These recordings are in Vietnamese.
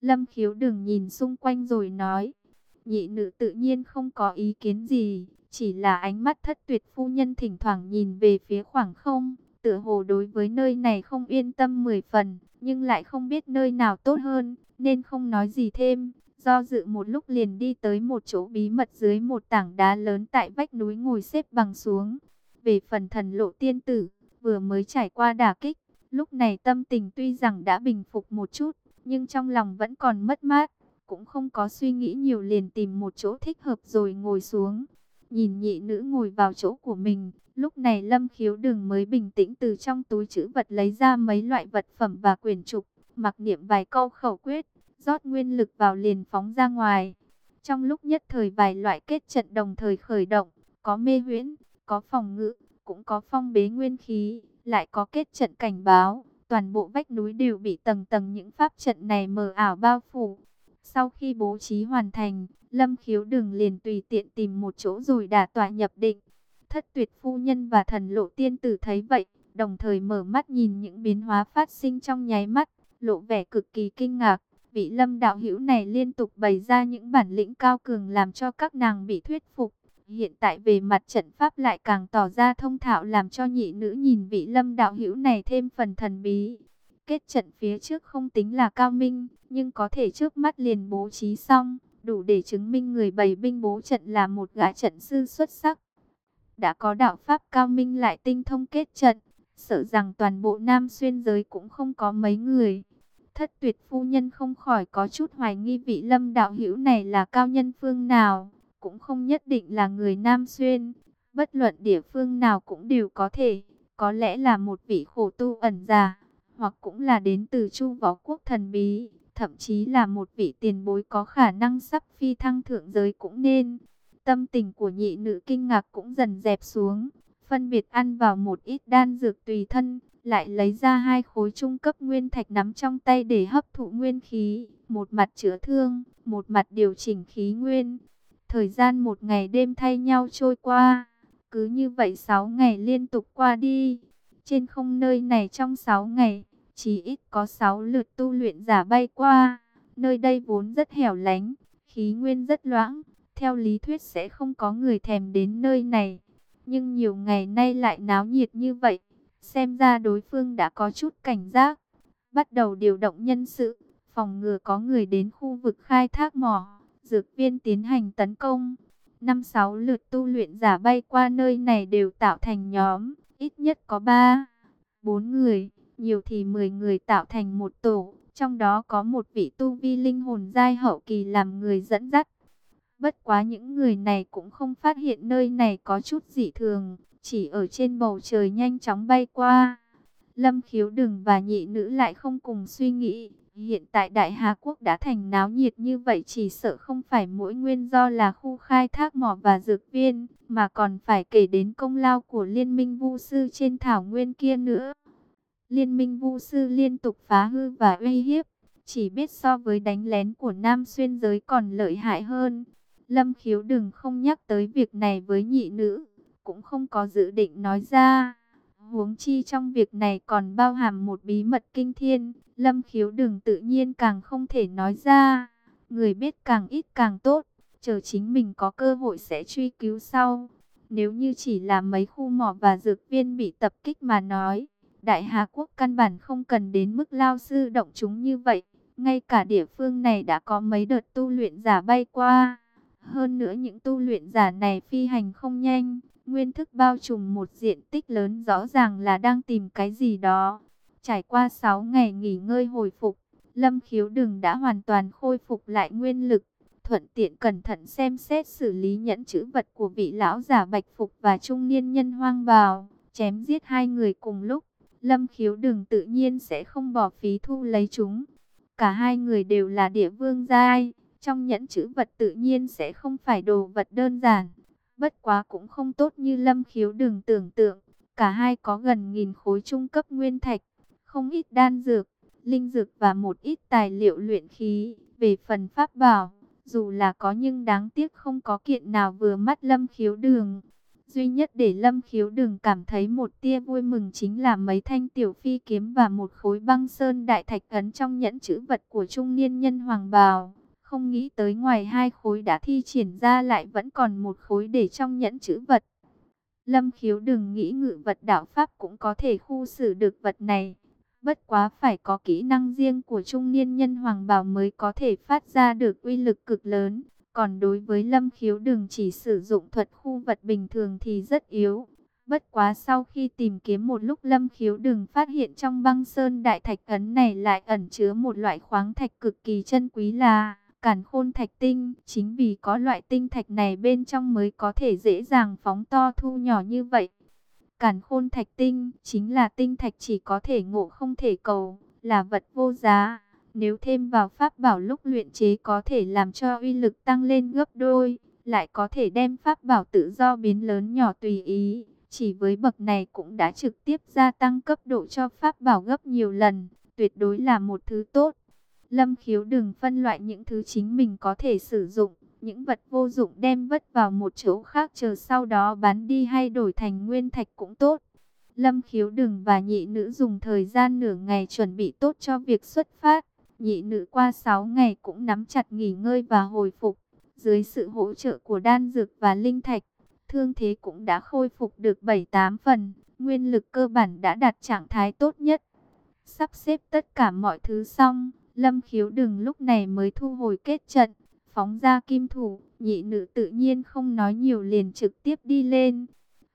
Lâm khiếu đừng nhìn xung quanh rồi nói. Nhị nữ tự nhiên không có ý kiến gì, chỉ là ánh mắt thất tuyệt phu nhân thỉnh thoảng nhìn về phía khoảng không, tựa hồ đối với nơi này không yên tâm mười phần, nhưng lại không biết nơi nào tốt hơn, nên không nói gì thêm. Do dự một lúc liền đi tới một chỗ bí mật dưới một tảng đá lớn tại vách núi ngồi xếp bằng xuống. Về phần thần lộ tiên tử, vừa mới trải qua đả kích, lúc này tâm tình tuy rằng đã bình phục một chút, nhưng trong lòng vẫn còn mất mát, cũng không có suy nghĩ nhiều liền tìm một chỗ thích hợp rồi ngồi xuống. Nhìn nhị nữ ngồi vào chỗ của mình, lúc này lâm khiếu đường mới bình tĩnh từ trong túi chữ vật lấy ra mấy loại vật phẩm và quyển trục, mặc niệm vài câu khẩu quyết, rót nguyên lực vào liền phóng ra ngoài. Trong lúc nhất thời vài loại kết trận đồng thời khởi động, có mê huyễn, có phòng ngự, cũng có phong bế nguyên khí, lại có kết trận cảnh báo. Toàn bộ vách núi đều bị tầng tầng những pháp trận này mờ ảo bao phủ. Sau khi bố trí hoàn thành, Lâm Khiếu đừng liền tùy tiện tìm một chỗ rồi đả tọa nhập định. Thất tuyệt phu nhân và thần lộ tiên tử thấy vậy, đồng thời mở mắt nhìn những biến hóa phát sinh trong nháy mắt, lộ vẻ cực kỳ kinh ngạc. Vị lâm đạo hữu này liên tục bày ra những bản lĩnh cao cường làm cho các nàng bị thuyết phục. Hiện tại về mặt trận pháp lại càng tỏ ra thông thạo làm cho nhị nữ nhìn vị lâm đạo hữu này thêm phần thần bí. Kết trận phía trước không tính là cao minh, nhưng có thể trước mắt liền bố trí xong, đủ để chứng minh người bày binh bố trận là một gã trận sư xuất sắc. Đã có đạo pháp cao minh lại tinh thông kết trận, sợ rằng toàn bộ Nam Xuyên giới cũng không có mấy người. Thất tuyệt phu nhân không khỏi có chút hoài nghi vị lâm đạo hữu này là cao nhân phương nào cũng không nhất định là người Nam Xuyên. Bất luận địa phương nào cũng đều có thể, có lẽ là một vị khổ tu ẩn già, hoặc cũng là đến từ Chu Võ Quốc thần bí, thậm chí là một vị tiền bối có khả năng sắp phi thăng thượng giới cũng nên. Tâm tình của nhị nữ kinh ngạc cũng dần dẹp xuống, phân biệt ăn vào một ít đan dược tùy thân, lại lấy ra hai khối trung cấp nguyên thạch nắm trong tay để hấp thụ nguyên khí, một mặt chữa thương, một mặt điều chỉnh khí nguyên. Thời gian một ngày đêm thay nhau trôi qua. Cứ như vậy 6 ngày liên tục qua đi. Trên không nơi này trong 6 ngày, chỉ ít có 6 lượt tu luyện giả bay qua. Nơi đây vốn rất hẻo lánh, khí nguyên rất loãng. Theo lý thuyết sẽ không có người thèm đến nơi này. Nhưng nhiều ngày nay lại náo nhiệt như vậy. Xem ra đối phương đã có chút cảnh giác. Bắt đầu điều động nhân sự, phòng ngừa có người đến khu vực khai thác mỏ dược viên tiến hành tấn công. Năm sáu lượt tu luyện giả bay qua nơi này đều tạo thành nhóm, ít nhất có 3, 4 người, nhiều thì 10 người tạo thành một tổ, trong đó có một vị tu vi linh hồn giai hậu kỳ làm người dẫn dắt. Bất quá những người này cũng không phát hiện nơi này có chút dị thường, chỉ ở trên bầu trời nhanh chóng bay qua. Lâm khiếu đừng và nhị nữ lại không cùng suy nghĩ, Hiện tại Đại Hà Quốc đã thành náo nhiệt như vậy chỉ sợ không phải mỗi nguyên do là khu khai thác mỏ và dược viên, mà còn phải kể đến công lao của Liên minh Vu Sư trên thảo nguyên kia nữa. Liên minh Vu Sư liên tục phá hư và uy hiếp, chỉ biết so với đánh lén của Nam Xuyên giới còn lợi hại hơn. Lâm khiếu đừng không nhắc tới việc này với nhị nữ, cũng không có dự định nói ra. Huống chi trong việc này còn bao hàm một bí mật kinh thiên, Lâm khiếu đừng tự nhiên càng không thể nói ra. Người biết càng ít càng tốt, chờ chính mình có cơ hội sẽ truy cứu sau. Nếu như chỉ là mấy khu mỏ và dược viên bị tập kích mà nói, Đại Hà Quốc căn bản không cần đến mức lao sư động chúng như vậy. Ngay cả địa phương này đã có mấy đợt tu luyện giả bay qua. Hơn nữa những tu luyện giả này phi hành không nhanh, nguyên thức bao trùm một diện tích lớn rõ ràng là đang tìm cái gì đó. Trải qua 6 ngày nghỉ ngơi hồi phục, Lâm Khiếu Đừng đã hoàn toàn khôi phục lại nguyên lực. Thuận tiện cẩn thận xem xét xử lý nhẫn chữ vật của vị lão giả bạch phục và trung niên nhân hoang bào. Chém giết hai người cùng lúc, Lâm Khiếu Đừng tự nhiên sẽ không bỏ phí thu lấy chúng. Cả hai người đều là địa vương giai, trong nhẫn chữ vật tự nhiên sẽ không phải đồ vật đơn giản. Bất quá cũng không tốt như Lâm Khiếu Đừng tưởng tượng. Cả hai có gần nghìn khối trung cấp nguyên thạch, không ít đan dược, linh dược và một ít tài liệu luyện khí. Về phần pháp bảo, dù là có nhưng đáng tiếc không có kiện nào vừa mắt lâm khiếu đường. Duy nhất để Lâm Khiếu đường cảm thấy một tia vui mừng chính là mấy thanh tiểu phi kiếm và một khối băng sơn đại thạch ấn trong nhẫn chữ vật của trung niên nhân hoàng bào. Không nghĩ tới ngoài hai khối đã thi triển ra lại vẫn còn một khối để trong nhẫn chữ vật. Lâm khiếu đừng nghĩ ngự vật đạo Pháp cũng có thể khu xử được vật này. Bất quá phải có kỹ năng riêng của trung niên nhân hoàng bào mới có thể phát ra được uy lực cực lớn. Còn đối với lâm khiếu đường chỉ sử dụng thuật khu vật bình thường thì rất yếu. Bất quá sau khi tìm kiếm một lúc lâm khiếu đường phát hiện trong băng sơn đại thạch ấn này lại ẩn chứa một loại khoáng thạch cực kỳ chân quý là cản khôn thạch tinh. Chính vì có loại tinh thạch này bên trong mới có thể dễ dàng phóng to thu nhỏ như vậy. Cản khôn thạch tinh chính là tinh thạch chỉ có thể ngộ không thể cầu, là vật vô giá. Nếu thêm vào pháp bảo lúc luyện chế có thể làm cho uy lực tăng lên gấp đôi, lại có thể đem pháp bảo tự do biến lớn nhỏ tùy ý. Chỉ với bậc này cũng đã trực tiếp gia tăng cấp độ cho pháp bảo gấp nhiều lần, tuyệt đối là một thứ tốt. Lâm khiếu đừng phân loại những thứ chính mình có thể sử dụng, những vật vô dụng đem vất vào một chỗ khác chờ sau đó bán đi hay đổi thành nguyên thạch cũng tốt. Lâm khiếu đừng và nhị nữ dùng thời gian nửa ngày chuẩn bị tốt cho việc xuất phát. Nhị nữ qua 6 ngày cũng nắm chặt nghỉ ngơi và hồi phục. Dưới sự hỗ trợ của đan dược và linh thạch, thương thế cũng đã khôi phục được 7-8 phần. Nguyên lực cơ bản đã đạt trạng thái tốt nhất. Sắp xếp tất cả mọi thứ xong, Lâm khiếu đừng lúc này mới thu hồi kết trận, phóng ra kim thủ, nhị nữ tự nhiên không nói nhiều liền trực tiếp đi lên.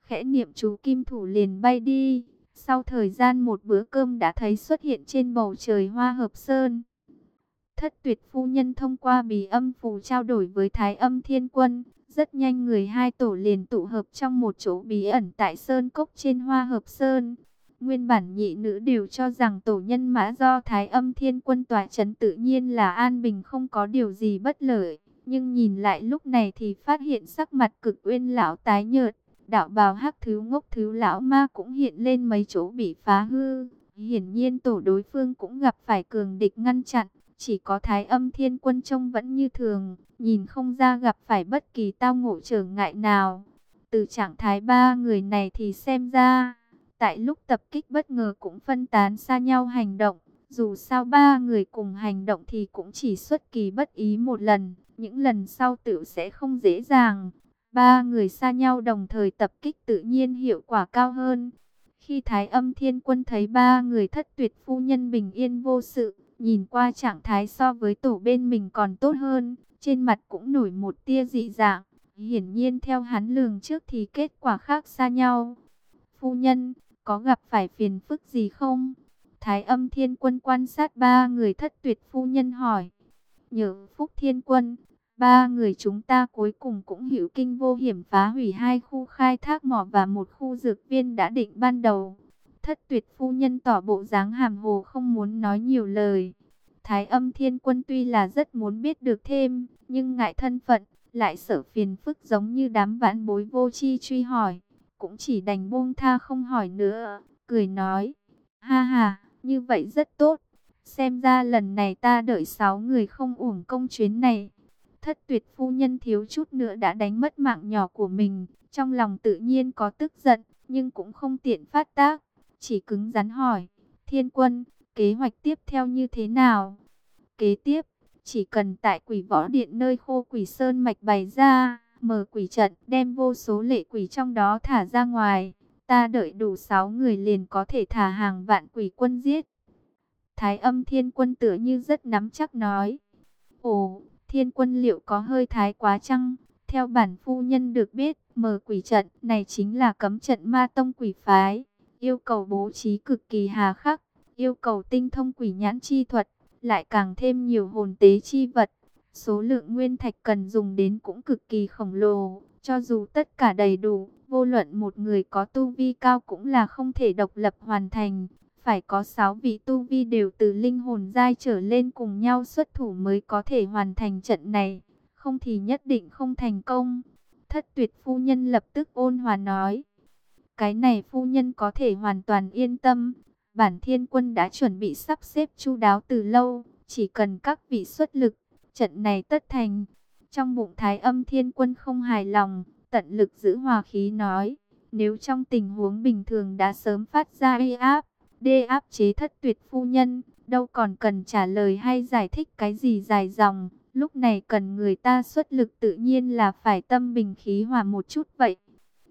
Khẽ niệm chú kim thủ liền bay đi, sau thời gian một bữa cơm đã thấy xuất hiện trên bầu trời hoa hợp sơn. Thất tuyệt phu nhân thông qua bì âm phù trao đổi với thái âm thiên quân, rất nhanh người hai tổ liền tụ hợp trong một chỗ bí ẩn tại sơn cốc trên hoa hợp sơn. Nguyên bản nhị nữ đều cho rằng tổ nhân mã do Thái âm thiên quân tòa chấn tự nhiên là an bình không có điều gì bất lợi. Nhưng nhìn lại lúc này thì phát hiện sắc mặt cực uyên lão tái nhợt. Đạo bào hắc thứ ngốc thứ lão ma cũng hiện lên mấy chỗ bị phá hư. Hiển nhiên tổ đối phương cũng gặp phải cường địch ngăn chặn. Chỉ có thái âm thiên quân trông vẫn như thường. Nhìn không ra gặp phải bất kỳ tao ngộ trở ngại nào. Từ trạng thái ba người này thì xem ra tại lúc tập kích bất ngờ cũng phân tán xa nhau hành động. Dù sao ba người cùng hành động thì cũng chỉ xuất kỳ bất ý một lần, những lần sau tự sẽ không dễ dàng. Ba người xa nhau đồng thời tập kích tự nhiên hiệu quả cao hơn. Khi Thái âm thiên quân thấy ba người thất tuyệt phu nhân bình yên vô sự, nhìn qua trạng thái so với tổ bên mình còn tốt hơn, trên mặt cũng nổi một tia dị dạng. Hiển nhiên theo hắn lường trước thì kết quả khác xa nhau. Phu nhân, có gặp phải phiền phức gì không? Thái âm thiên quân quan sát ba người thất tuyệt phu nhân hỏi. Nhờ phúc thiên quân, ba người chúng ta cuối cùng cũng hiểu kinh vô hiểm phá hủy hai khu khai thác mỏ và một khu dược viên đã định ban đầu. Thất tuyệt phu nhân tỏ bộ dáng hàm hồ không muốn nói nhiều lời. Thái âm thiên quân tuy là rất muốn biết được thêm, nhưng ngại thân phận, lại sợ phiền phức giống như đám vãn bối vô chi truy hỏi cũng chỉ đành buông tha không hỏi nữa, cười nói, ha ha, như vậy rất tốt, xem ra lần này ta đợi sáu người không uổng công chuyến này. Thất tuyệt phu nhân thiếu chút nữa đã đánh mất mạng nhỏ của mình, trong lòng tự nhiên có tức giận, nhưng cũng không tiện phát tác, chỉ cứng rắn hỏi, thiên quân, kế hoạch tiếp theo như thế nào? Kế tiếp, chỉ cần tại quỷ võ điện nơi khô quỷ sơn mạch bày ra, mở quỷ trận, đem vô số lệ quỷ trong đó thả ra ngoài. Ta đợi đủ 6 người liền có thể thả hàng vạn quỷ quân giết. Thái âm thiên quân tựa như rất nắm chắc nói. Ồ, thiên quân liệu có hơi thái quá chăng? Theo bản phu nhân được biết, mở quỷ trận này chính là cấm trận ma tông quỷ phái. Yêu cầu bố trí cực kỳ hà khắc, yêu cầu tinh thông quỷ nhãn chi thuật, lại càng thêm nhiều hồn tế chi vật. Số lượng nguyên thạch cần dùng đến cũng cực kỳ khổng lồ, cho dù tất cả đầy đủ, vô luận một người có tu vi cao cũng là không thể độc lập hoàn thành. Phải có 6 vị tu vi đều từ linh hồn giai trở lên cùng nhau xuất thủ mới có thể hoàn thành trận này, không thì nhất định không thành công. Thất tuyệt phu nhân lập tức ôn hòa nói, cái này phu nhân có thể hoàn toàn yên tâm, bản thiên quân đã chuẩn bị sắp xếp chu đáo từ lâu, chỉ cần các vị xuất lực trận này tất thành. Trong bụng thái âm thiên quân không hài lòng, tận lực giữ hòa khí nói, nếu trong tình huống bình thường đã sớm phát ra uy áp, đê áp chế thất tuyệt phu nhân, đâu còn cần trả lời hay giải thích cái gì dài dòng, lúc này cần người ta xuất lực tự nhiên là phải tâm bình khí hòa một chút vậy.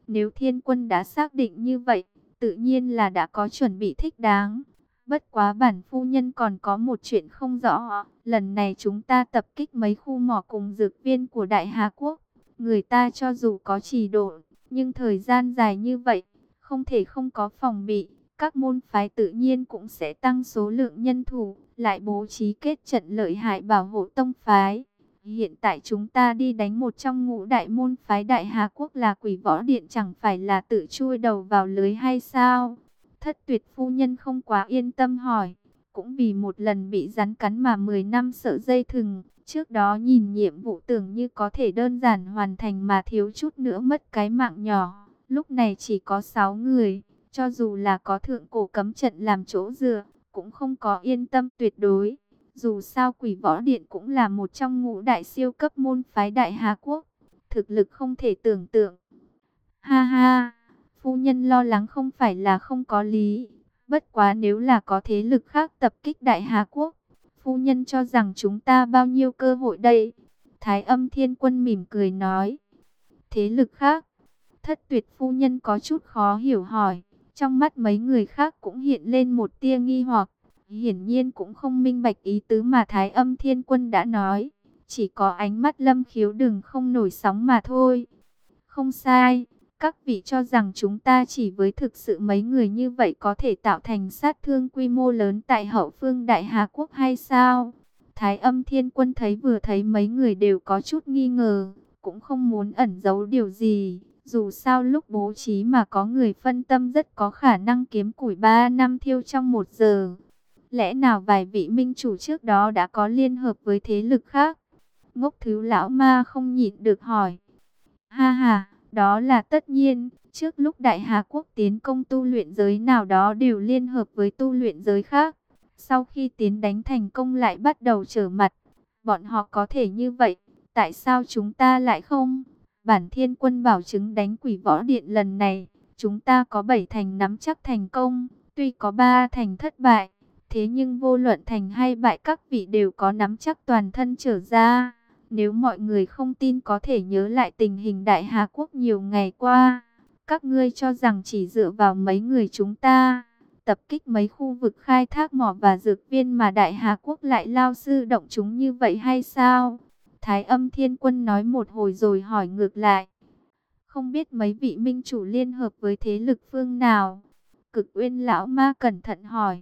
Nếu thiên quân đã xác định như vậy, tự nhiên là đã có chuẩn bị thích đáng. Bất quá bản phu nhân còn có một chuyện không rõ. Lần này chúng ta tập kích mấy khu mỏ cùng dược viên của Đại Hà Quốc. Người ta cho dù có trì độ, nhưng thời gian dài như vậy, không thể không có phòng bị. Các môn phái tự nhiên cũng sẽ tăng số lượng nhân thủ, lại bố trí kết trận lợi hại bảo hộ tông phái. Hiện tại chúng ta đi đánh một trong ngũ đại môn phái đại Hà Quốc là quỷ võ điện chẳng phải là tự chui đầu vào lưới hay sao? Thất tuyệt phu nhân không quá yên tâm hỏi. Cũng vì một lần bị rắn cắn mà 10 năm sợ dây thừng. Trước đó nhìn nhiệm vụ tưởng như có thể đơn giản hoàn thành mà thiếu chút nữa mất cái mạng nhỏ. Lúc này chỉ có 6 người. Cho dù là có thượng cổ cấm trận làm chỗ dựa, cũng không có yên tâm tuyệt đối. Dù sao quỷ võ điện cũng là một trong ngũ đại siêu cấp môn phái đại Hà Quốc. Thực lực không thể tưởng tượng. Ha ha, phu nhân lo lắng không phải là không có lý. Bất quá nếu là có thế lực khác tập kích đại Hà Quốc. Phu nhân cho rằng chúng ta bao nhiêu cơ hội đây. Thái âm thiên quân mỉm cười nói. Thế lực khác. Thất tuyệt phu nhân có chút khó hiểu hỏi. Trong mắt mấy người khác cũng hiện lên một tia nghi hoặc hiển nhiên cũng không minh bạch ý tứ mà Thái âm thiên quân đã nói. Chỉ có ánh mắt lâm khiếu đừng không nổi sóng mà thôi. Không sai, các vị cho rằng chúng ta chỉ với thực sự mấy người như vậy có thể tạo thành sát thương quy mô lớn tại hậu phương Đại Hà Quốc hay sao? Thái âm thiên quân thấy vừa thấy mấy người đều có chút nghi ngờ, cũng không muốn ẩn giấu điều gì. Dù sao lúc bố trí mà có người phân tâm rất có khả năng kiếm củi 3 năm thiêu trong một giờ. Lẽ nào vài vị minh chủ trước đó đã có liên hợp với thế lực khác? Ngốc thiếu lão ma không nhịn được hỏi. Ha ha, đó là tất nhiên. Trước lúc Đại Hà Quốc tiến công tu luyện giới nào đó đều liên hợp với tu luyện giới khác. Sau khi tiến đánh thành công lại bắt đầu trở mặt. Bọn họ có thể như vậy. Tại sao chúng ta lại không? Bản thiên quân bảo chứng đánh quỷ võ điện lần này. Chúng ta có bảy thành nắm chắc thành công. Tuy có ba thành thất bại, Thế nhưng vô luận thành hay bại các vị đều có nắm chắc toàn thân trở ra. Nếu mọi người không tin có thể nhớ lại tình hình Đại Hà Quốc nhiều ngày qua. Các ngươi cho rằng chỉ dựa vào mấy người chúng ta, tập kích mấy khu vực khai thác mỏ và dược viên mà Đại Hà Quốc lại lao sư động chúng như vậy hay sao? Thái âm thiên quân nói một hồi rồi hỏi ngược lại. Không biết mấy vị minh chủ liên hợp với thế lực phương nào? Cực uyên lão ma cẩn thận hỏi.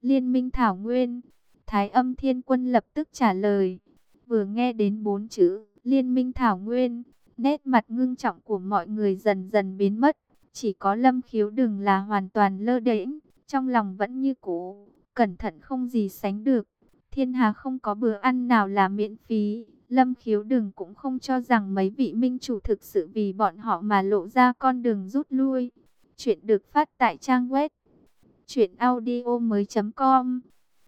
Liên minh Thảo Nguyên. Thái âm thiên quân lập tức trả lời. Vừa nghe đến bốn chữ Liên minh Thảo Nguyên, nét mặt ngưng trọng của mọi người dần dần biến mất. Chỉ có lâm khiếu đừng là hoàn toàn lơ đễnh, trong lòng vẫn như cũ, cẩn thận không gì sánh được. Thiên hà không có bữa ăn nào là miễn phí. Lâm khiếu đừng cũng không cho rằng mấy vị minh chủ thực sự vì bọn họ mà lộ ra con đường rút lui. Chuyện được phát tại trang web Chuyện audio mới com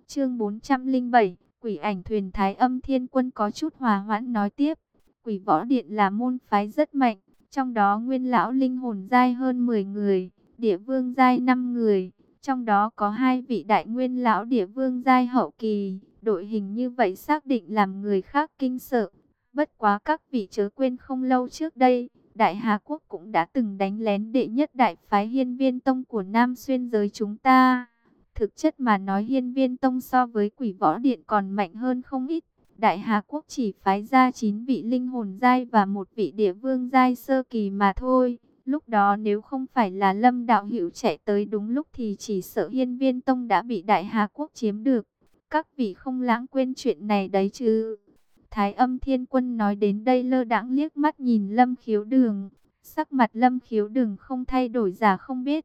Chương 407 Quỷ ảnh thuyền thái âm thiên quân có chút hòa hoãn nói tiếp. Quỷ võ điện là môn phái rất mạnh, Trong đó nguyên lão linh hồn giai hơn 10 người, Địa vương giai 5 người. Trong đó có hai vị đại nguyên lão địa vương giai hậu kỳ, Đội hình như vậy xác định làm người khác kinh sợ. Bất quá các vị chớ quên không lâu trước đây, Đại Hà Quốc cũng đã từng đánh lén đệ nhất đại phái hiên viên tông của Nam Xuyên giới chúng ta. Thực chất mà nói hiên viên tông so với quỷ võ điện còn mạnh hơn không ít. Đại Hà Quốc chỉ phái ra 9 vị linh hồn giai và một vị địa vương giai sơ kỳ mà thôi. Lúc đó nếu không phải là lâm đạo hữu chạy tới đúng lúc thì chỉ sợ hiên viên tông đã bị Đại Hà Quốc chiếm được. Các vị không lãng quên chuyện này đấy chứ. Thái âm thiên quân nói đến đây lơ đãng liếc mắt nhìn lâm khiếu đường. Sắc mặt lâm khiếu đường không thay đổi giả không biết.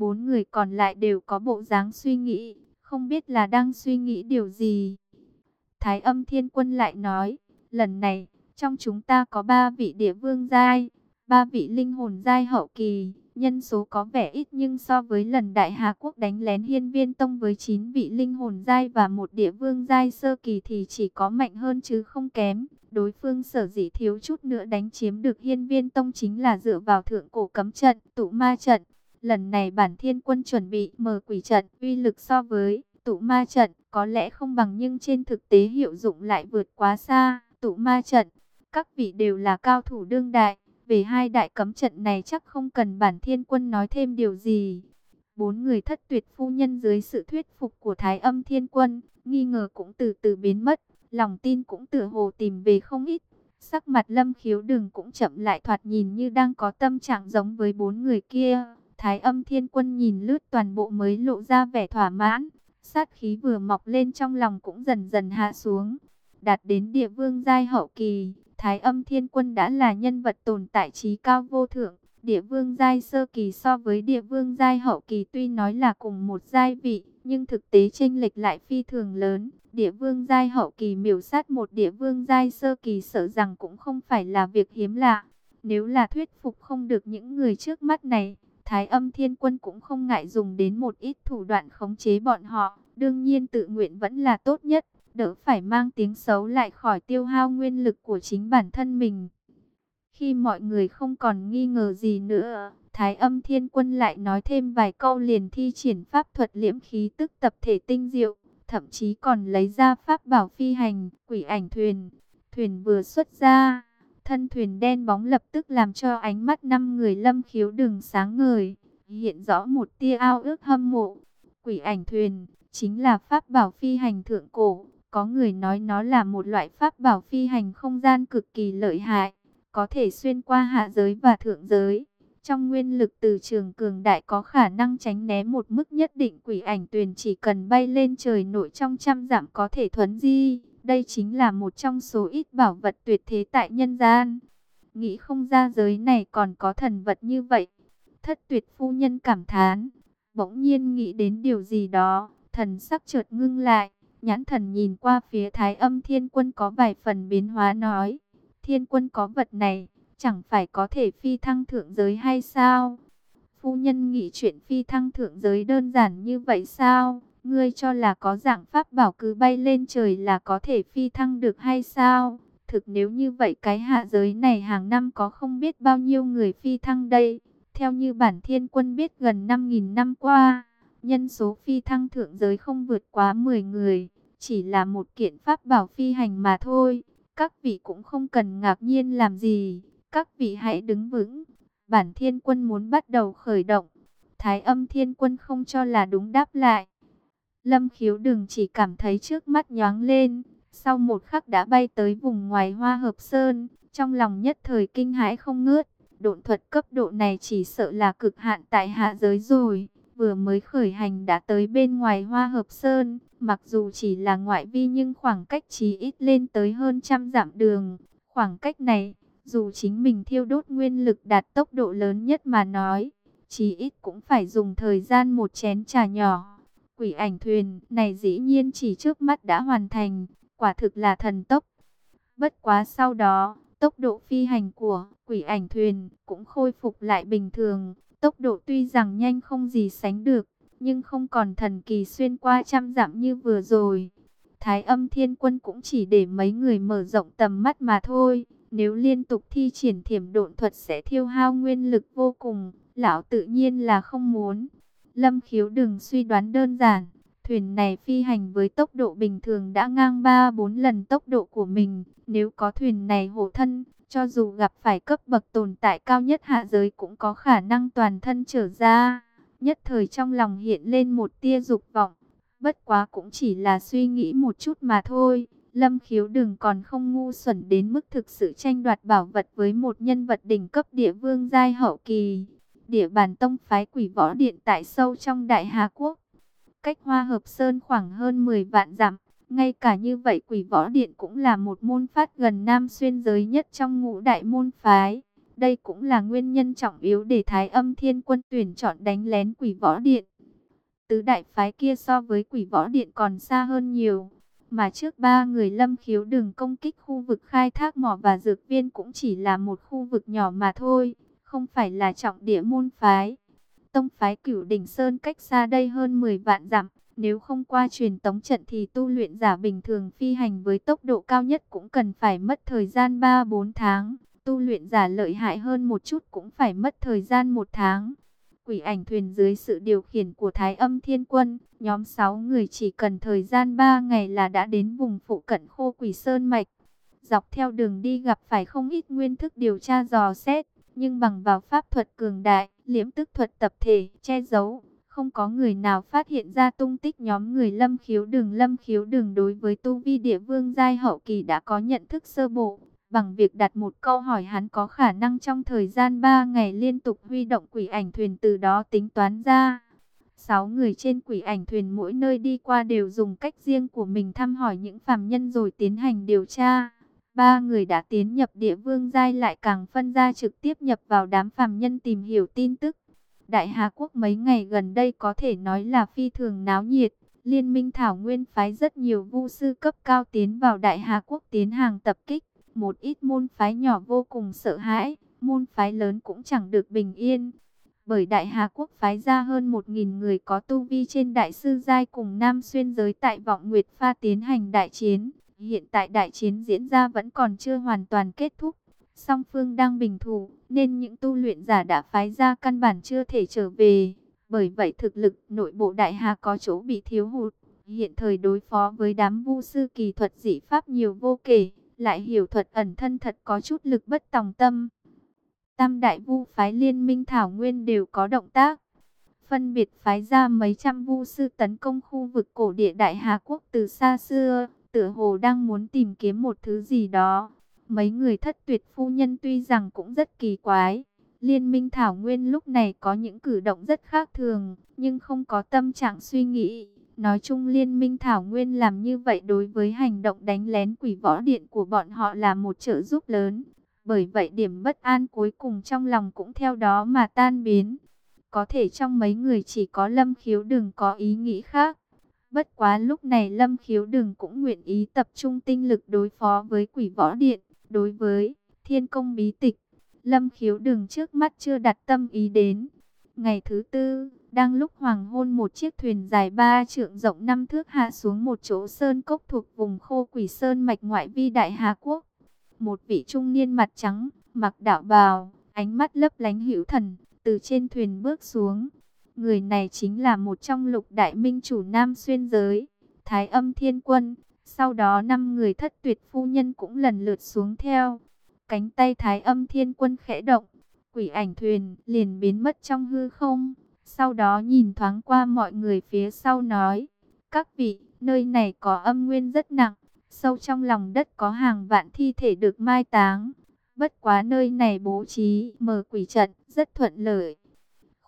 Bốn người còn lại đều có bộ dáng suy nghĩ, không biết là đang suy nghĩ điều gì. Thái âm thiên quân lại nói, lần này, trong chúng ta có ba vị địa vương giai, ba vị linh hồn giai hậu kỳ, Nhân số có vẻ ít nhưng so với lần Đại Hà Quốc đánh lén hiên viên tông với 9 vị linh hồn giai và một địa vương giai sơ kỳ thì chỉ có mạnh hơn chứ không kém. Đối phương sở dĩ thiếu chút nữa đánh chiếm được hiên viên tông chính là dựa vào thượng cổ cấm trận, tụ ma trận. Lần này bản thiên quân chuẩn bị mở quỷ trận, uy lực so với tụ ma trận có lẽ không bằng nhưng trên thực tế hiệu dụng lại vượt quá xa. Tụ ma trận, các vị đều là cao thủ đương đại về hai đại cấm trận này chắc không cần bản thiên quân nói thêm điều gì. Bốn người thất tuyệt phu nhân dưới sự thuyết phục của Thái âm thiên quân, nghi ngờ cũng từ từ biến mất, lòng tin cũng tựa hồ tìm về không ít. Sắc mặt lâm khiếu đừng cũng chậm lại thoạt nhìn như đang có tâm trạng giống với bốn người kia. Thái âm thiên quân nhìn lướt toàn bộ mới lộ ra vẻ thỏa mãn. Sát khí vừa mọc lên trong lòng cũng dần dần hạ xuống. Đạt đến địa vương giai hậu kỳ, Thái âm thiên quân đã là nhân vật tồn tại trí cao vô thượng. Địa vương giai sơ kỳ so với địa vương giai hậu kỳ tuy nói là cùng một giai vị, nhưng thực tế chênh lệch lại phi thường lớn. Địa vương giai hậu kỳ miểu sát một địa vương giai sơ kỳ sợ rằng cũng không phải là việc hiếm lạ. Nếu là thuyết phục không được những người trước mắt này, Thái âm thiên quân cũng không ngại dùng đến một ít thủ đoạn khống chế bọn họ. Đương nhiên tự nguyện vẫn là tốt nhất đỡ phải mang tiếng xấu lại khỏi tiêu hao nguyên lực của chính bản thân mình. Khi mọi người không còn nghi ngờ gì nữa, Thái âm thiên quân lại nói thêm vài câu liền thi triển pháp thuật liễm khí tức tập thể tinh diệu, thậm chí còn lấy ra pháp bảo phi hành, quỷ ảnh thuyền. Thuyền vừa xuất ra, thân thuyền đen bóng lập tức làm cho ánh mắt năm người lâm khiếu đường sáng ngời, hiện rõ một tia ao ước hâm mộ. Quỷ ảnh thuyền, chính là pháp bảo phi hành thượng cổ, có người nói nó là một loại pháp bảo phi hành không gian cực kỳ lợi hại, có thể xuyên qua hạ giới và thượng giới. Trong nguyên lực từ trường cường đại có khả năng tránh né một mức nhất định quỷ ảnh tuyền chỉ cần bay lên trời nội trong trăm dặm có thể thuấn di. Đây chính là một trong số ít bảo vật tuyệt thế tại nhân gian. Nghĩ không ra giới này còn có thần vật như vậy. Thất tuyệt phu nhân cảm thán. Bỗng nhiên nghĩ đến điều gì đó. Thần sắc chợt ngưng lại. Nhãn thần nhìn qua phía thái âm thiên quân có vài phần biến hóa nói. Thiên quân có vật này, chẳng phải có thể phi thăng thượng giới hay sao? Phu nhân nghĩ chuyện phi thăng thượng giới đơn giản như vậy sao? Ngươi cho là có dạng pháp bảo cứ bay lên trời là có thể phi thăng được hay sao? Thực nếu như vậy cái hạ giới này hàng năm có không biết bao nhiêu người phi thăng đây. Theo như bản thiên quân biết gần 5.000 năm qua, nhân số phi thăng thượng giới không vượt quá 10 người, chỉ là một kiện pháp bảo phi hành mà thôi. Các vị cũng không cần ngạc nhiên làm gì, các vị hãy đứng vững. Bản thiên quân muốn bắt đầu khởi động, thái âm thiên quân không cho là đúng đáp lại. Lâm khiếu đừng chỉ cảm thấy trước mắt nhoáng lên, sau một khắc đã bay tới vùng ngoài hoa hợp sơn, trong lòng nhất thời kinh hãi không ngớt. Độn thuật cấp độ này chỉ sợ là cực hạn tại hạ giới rồi vừa mới khởi hành đã tới bên ngoài hoa hợp sơn. Mặc dù chỉ là ngoại vi nhưng khoảng cách chỉ ít lên tới hơn trăm dặm đường. Khoảng cách này, dù chính mình thiêu đốt nguyên lực đạt tốc độ lớn nhất mà nói, chỉ ít cũng phải dùng thời gian một chén trà nhỏ. Quỷ ảnh thuyền này dĩ nhiên chỉ trước mắt đã hoàn thành, quả thực là thần tốc. Bất quá sau đó, tốc độ phi hành của quỷ ảnh thuyền cũng khôi phục lại bình thường. Tốc độ tuy rằng nhanh không gì sánh được, nhưng không còn thần kỳ xuyên qua trăm dặm như vừa rồi. Thái âm thiên quân cũng chỉ để mấy người mở rộng tầm mắt mà thôi. Nếu liên tục thi triển thiểm độn thuật sẽ thiêu hao nguyên lực vô cùng, lão tự nhiên là không muốn. Lâm khiếu đừng suy đoán đơn giản, thuyền này phi hành với tốc độ bình thường đã ngang 3-4 lần tốc độ của mình. Nếu có thuyền này hộ thân, cho dù gặp phải cấp bậc tồn tại cao nhất hạ giới cũng có khả năng toàn thân trở ra. Nhất thời trong lòng hiện lên một tia dục vọng. Bất quá cũng chỉ là suy nghĩ một chút mà thôi. Lâm khiếu đừng còn không ngu xuẩn đến mức thực sự tranh đoạt bảo vật với một nhân vật đỉnh cấp địa vương giai hậu kỳ. Địa bàn tông phái quỷ võ điện tại sâu trong đại Hà Quốc. Cách hoa hợp sơn khoảng hơn 10 vạn dặm. Ngay cả như vậy quỷ võ điện cũng là một môn phát gần nam xuyên giới nhất trong ngũ đại môn phái. Đây cũng là nguyên nhân trọng yếu để Thái âm thiên quân tuyển chọn đánh lén quỷ võ điện. Tứ đại phái kia so với quỷ võ điện còn xa hơn nhiều. Mà trước ba người lâm khiếu đường công kích khu vực khai thác mỏ và dược viên cũng chỉ là một khu vực nhỏ mà thôi không phải là trọng địa môn phái. Tông phái cửu đỉnh Sơn cách xa đây hơn 10 vạn dặm, nếu không qua truyền tống trận thì tu luyện giả bình thường phi hành với tốc độ cao nhất cũng cần phải mất thời gian 3-4 tháng. Tu luyện giả lợi hại hơn một chút cũng phải mất thời gian một tháng. Quỷ ảnh thuyền dưới sự điều khiển của Thái âm Thiên Quân, nhóm 6 người chỉ cần thời gian 3 ngày là đã đến vùng phụ cận khô quỷ Sơn Mạch. Dọc theo đường đi gặp phải không ít nguyên thức điều tra dò xét, nhưng bằng vào pháp thuật cường đại, liễm tức thuật tập thể, che giấu, không có người nào phát hiện ra tung tích nhóm người lâm khiếu đường. Lâm khiếu đường đối với tu vi địa vương giai hậu kỳ đã có nhận thức sơ bộ, bằng việc đặt một câu hỏi hắn có khả năng trong thời gian 3 ngày liên tục huy động quỷ ảnh thuyền từ đó tính toán ra. Sáu người trên quỷ ảnh thuyền mỗi nơi đi qua đều dùng cách riêng của mình thăm hỏi những phàm nhân rồi tiến hành điều tra. Ba người đã tiến nhập địa vương giai lại càng phân ra trực tiếp nhập vào đám phàm nhân tìm hiểu tin tức. Đại Hà Quốc mấy ngày gần đây có thể nói là phi thường náo nhiệt. Liên minh Thảo Nguyên phái rất nhiều vu sư cấp cao tiến vào Đại Hà Quốc tiến hàng tập kích. Một ít môn phái nhỏ vô cùng sợ hãi, môn phái lớn cũng chẳng được bình yên. Bởi Đại Hà Quốc phái ra hơn 1.000 người có tu vi trên Đại sư Giai cùng Nam Xuyên giới tại Vọng Nguyệt Pha tiến hành đại chiến. Hiện tại đại chiến diễn ra vẫn còn chưa hoàn toàn kết thúc. Song phương đang bình thủ, nên những tu luyện giả đã phái ra căn bản chưa thể trở về. Bởi vậy thực lực nội bộ Đại Hà có chỗ bị thiếu hụt. Hiện thời đối phó với đám vu sư kỳ thuật dị pháp nhiều vô kể lại hiểu thuật ẩn thân thật có chút lực bất tòng tâm. Tam đại vu phái liên minh Thảo Nguyên đều có động tác. Phân biệt phái ra mấy trăm vu sư tấn công khu vực cổ địa Đại Hà Quốc từ xa xưa, tựa hồ đang muốn tìm kiếm một thứ gì đó. Mấy người thất tuyệt phu nhân tuy rằng cũng rất kỳ quái. Liên minh Thảo Nguyên lúc này có những cử động rất khác thường, nhưng không có tâm trạng suy nghĩ. Nói chung liên minh Thảo Nguyên làm như vậy đối với hành động đánh lén quỷ võ điện của bọn họ là một trợ giúp lớn. Bởi vậy điểm bất an cuối cùng trong lòng cũng theo đó mà tan biến. Có thể trong mấy người chỉ có Lâm Khiếu đừng có ý nghĩ khác. Bất quá lúc này Lâm Khiếu đừng cũng nguyện ý tập trung tinh lực đối phó với quỷ võ điện. Đối với thiên công bí tịch, Lâm Khiếu đừng trước mắt chưa đặt tâm ý đến. Ngày thứ tư, đang lúc hoàng hôn một chiếc thuyền dài ba trượng rộng năm thước hạ xuống một chỗ sơn cốc thuộc vùng khô quỷ sơn mạch ngoại vi đại Hà Quốc. Một vị trung niên mặt trắng, mặc đạo bào, ánh mắt lấp lánh hữu thần, từ trên thuyền bước xuống. Người này chính là một trong lục đại minh chủ nam xuyên giới, Thái âm thiên quân. Sau đó năm người thất tuyệt phu nhân cũng lần lượt xuống theo. Cánh tay thái âm thiên quân khẽ động, quỷ ảnh thuyền liền biến mất trong hư không. Sau đó nhìn thoáng qua mọi người phía sau nói, các vị, nơi này có âm nguyên rất nặng, sâu trong lòng đất có hàng vạn thi thể được mai táng. Bất quá nơi này bố trí mở quỷ trận, rất thuận lợi.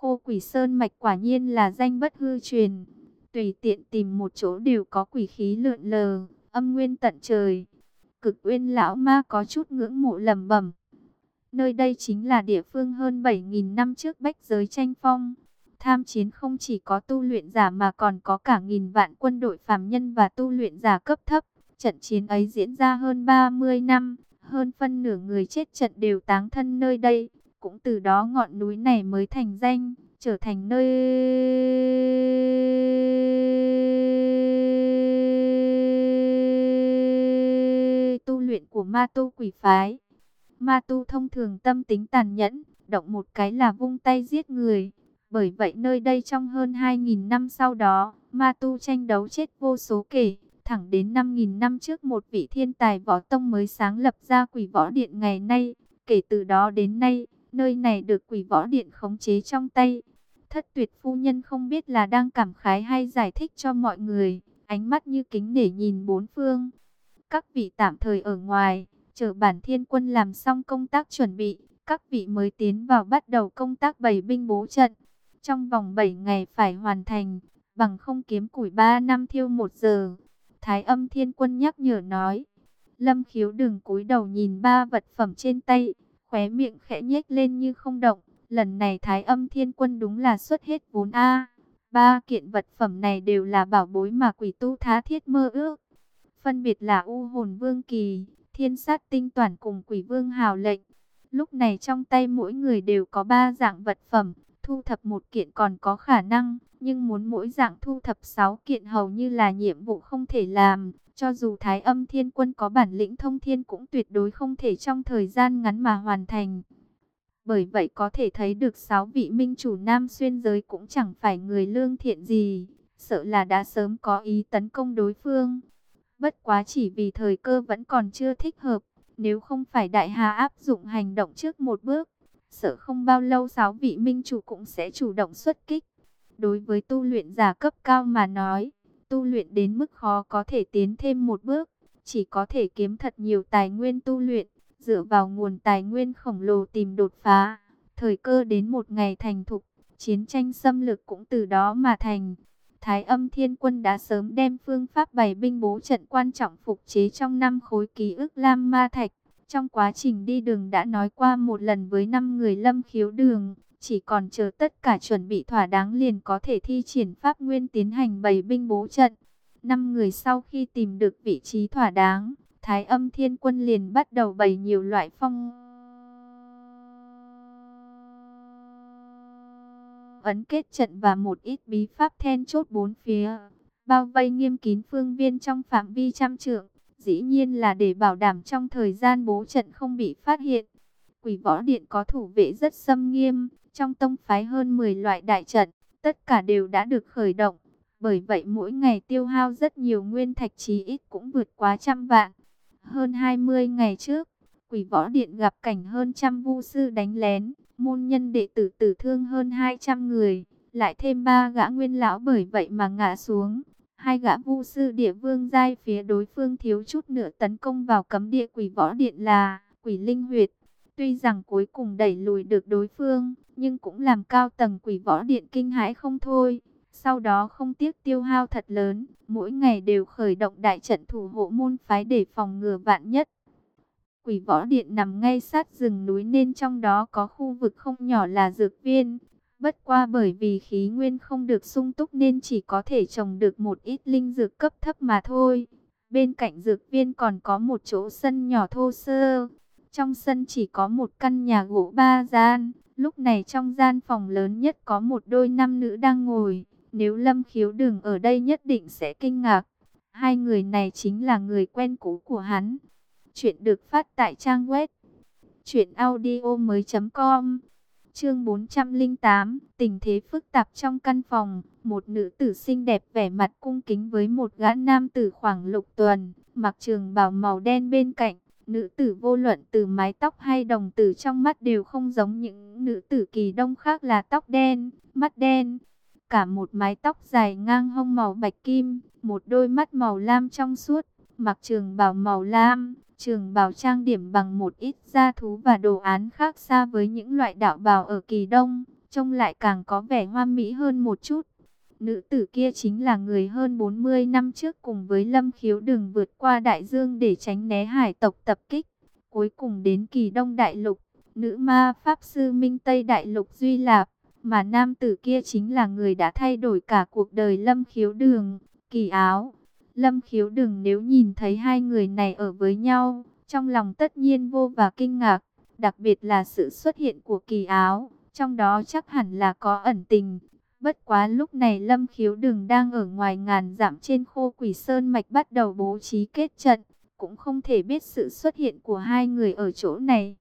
Khô quỷ sơn mạch quả nhiên là danh bất hư truyền. Tùy tiện tìm một chỗ đều có quỷ khí lượn lờ, âm nguyên tận trời. Cực uyên lão ma có chút ngưỡng mộ lầm bẩm. Nơi đây chính là địa phương hơn 7.000 năm trước bách giới tranh phong. Tham chiến không chỉ có tu luyện giả mà còn có cả nghìn vạn quân đội phàm nhân và tu luyện giả cấp thấp. Trận chiến ấy diễn ra hơn 30 năm, hơn phân nửa người chết trận đều táng thân nơi đây. Cũng từ đó ngọn núi này mới thành danh, trở thành nơi tu luyện của ma tu quỷ phái. Ma tu thông thường tâm tính tàn nhẫn, động một cái là vung tay giết người. Bởi vậy nơi đây trong hơn 2.000 năm sau đó, ma tu tranh đấu chết vô số kể. Thẳng đến 5.000 năm trước một vị thiên tài võ tông mới sáng lập ra quỷ võ điện ngày nay. Kể từ đó đến nay, nơi này được quỷ võ điện khống chế trong tay. Thất tuyệt phu nhân không biết là đang cảm khái hay giải thích cho mọi người. Ánh mắt như kính để nhìn bốn phương. Các vị tạm thời ở ngoài, chờ bản thiên quân làm xong công tác chuẩn bị. Các vị mới tiến vào bắt đầu công tác bày binh bố trận. Trong vòng 7 ngày phải hoàn thành, bằng không kiếm củi 3 năm thiêu 1 giờ. Thái âm thiên quân nhắc nhở nói. Lâm khiếu đừng cúi đầu nhìn ba vật phẩm trên tay, khóe miệng khẽ nhếch lên như không động. Lần này thái âm thiên quân đúng là xuất hết vốn A. Ba kiện vật phẩm này đều là bảo bối mà quỷ tu thá thiết mơ ước. Phân biệt là U hồn vương kỳ, thiên sát tinh toàn cùng quỷ vương hào lệnh. Lúc này trong tay mỗi người đều có ba dạng vật phẩm, thu thập một kiện còn có khả năng, nhưng muốn mỗi dạng thu thập sáu kiện hầu như là nhiệm vụ không thể làm. Cho dù Thái âm thiên quân có bản lĩnh thông thiên cũng tuyệt đối không thể trong thời gian ngắn mà hoàn thành. Bởi vậy có thể thấy được sáu vị minh chủ nam xuyên giới cũng chẳng phải người lương thiện gì, sợ là đã sớm có ý tấn công đối phương. Bất quá chỉ vì thời cơ vẫn còn chưa thích hợp, nếu không phải đại hà áp dụng hành động trước một bước, sợ không bao lâu sáu vị minh chủ cũng sẽ chủ động xuất kích. Đối với tu luyện giả cấp cao mà nói, tu luyện đến mức khó có thể tiến thêm một bước, chỉ có thể kiếm thật nhiều tài nguyên tu luyện, dựa vào nguồn tài nguyên khổng lồ tìm đột phá. Thời cơ đến một ngày thành thục, chiến tranh xâm lược cũng từ đó mà thành. Thái âm thiên quân đã sớm đem phương pháp bày binh bố trận quan trọng phục chế trong năm khối ký ức Lam Ma Thạch. Trong quá trình đi đường đã nói qua một lần với năm người lâm khiếu đường, chỉ còn chờ tất cả chuẩn bị thỏa đáng liền có thể thi triển pháp nguyên tiến hành bày binh bố trận. Năm người sau khi tìm được vị trí thỏa đáng, Thái âm thiên quân liền bắt đầu bày nhiều loại phong ấn kết trận và một ít bí pháp then chốt bốn phía, bao vây nghiêm kín phương viên trong phạm vi trăm trượng, dĩ nhiên là để bảo đảm trong thời gian bố trận không bị phát hiện. Quỷ võ điện có thủ vệ rất xâm nghiêm, trong tông phái hơn 10 loại đại trận, tất cả đều đã được khởi động. Bởi vậy mỗi ngày tiêu hao rất nhiều nguyên thạch chí ít cũng vượt quá trăm vạn. Hơn 20 ngày trước, quỷ võ điện gặp cảnh hơn trăm vu sư đánh lén, môn nhân đệ tử tử thương hơn 200 người, lại thêm ba gã nguyên lão bởi vậy mà ngã xuống. Hai gã vu sư địa vương giai phía đối phương thiếu chút nữa tấn công vào cấm địa quỷ võ điện là quỷ linh huyệt. Tuy rằng cuối cùng đẩy lùi được đối phương, nhưng cũng làm cao tầng quỷ võ điện kinh hãi không thôi. Sau đó không tiếc tiêu hao thật lớn, mỗi ngày đều khởi động đại trận thủ hộ môn phái để phòng ngừa vạn nhất. Quỷ võ điện nằm ngay sát rừng núi nên trong đó có khu vực không nhỏ là dược viên. Bất qua bởi vì khí nguyên không được sung túc nên chỉ có thể trồng được một ít linh dược cấp thấp mà thôi. Bên cạnh dược viên còn có một chỗ sân nhỏ thô sơ. Trong sân chỉ có một căn nhà gỗ ba gian. Lúc này trong gian phòng lớn nhất có một đôi nam nữ đang ngồi. Nếu Lâm Khiếu đường ở đây nhất định sẽ kinh ngạc. Hai người này chính là người quen cũ của hắn. Chuyện được phát tại trang web truyệnaudiomoi.com. Chương 408, tình thế phức tạp trong căn phòng, một nữ tử xinh đẹp vẻ mặt cung kính với một gã nam tử khoảng lục tuần, mặc trường bào màu đen bên cạnh. Nữ tử vô luận từ mái tóc hay đồng tử trong mắt đều không giống những nữ tử kỳ đông khác là tóc đen, mắt đen. Cả một mái tóc dài ngang hông màu bạch kim, một đôi mắt màu lam trong suốt, mặc trường bào màu lam, trường bào trang điểm bằng một ít gia thú và đồ án khác xa với những loại đạo bào ở kỳ đông, trông lại càng có vẻ hoa mỹ hơn một chút. Nữ tử kia chính là người hơn 40 năm trước cùng với Lâm Khiếu đường vượt qua đại dương để tránh né hải tộc tập kích. Cuối cùng đến kỳ đông đại lục, nữ ma Pháp Sư Minh Tây đại lục Duy Lạp, mà nam tử kia chính là người đã thay đổi cả cuộc đời Lâm Khiếu đường, kỳ áo. Lâm khiếu đừng nếu nhìn thấy hai người này ở với nhau, trong lòng tất nhiên vô và kinh ngạc, đặc biệt là sự xuất hiện của kỳ áo, trong đó chắc hẳn là có ẩn tình. Bất quá lúc này Lâm khiếu đừng đang ở ngoài ngàn dặm trên khô quỷ sơn mạch bắt đầu bố trí kết trận, cũng không thể biết sự xuất hiện của hai người ở chỗ này.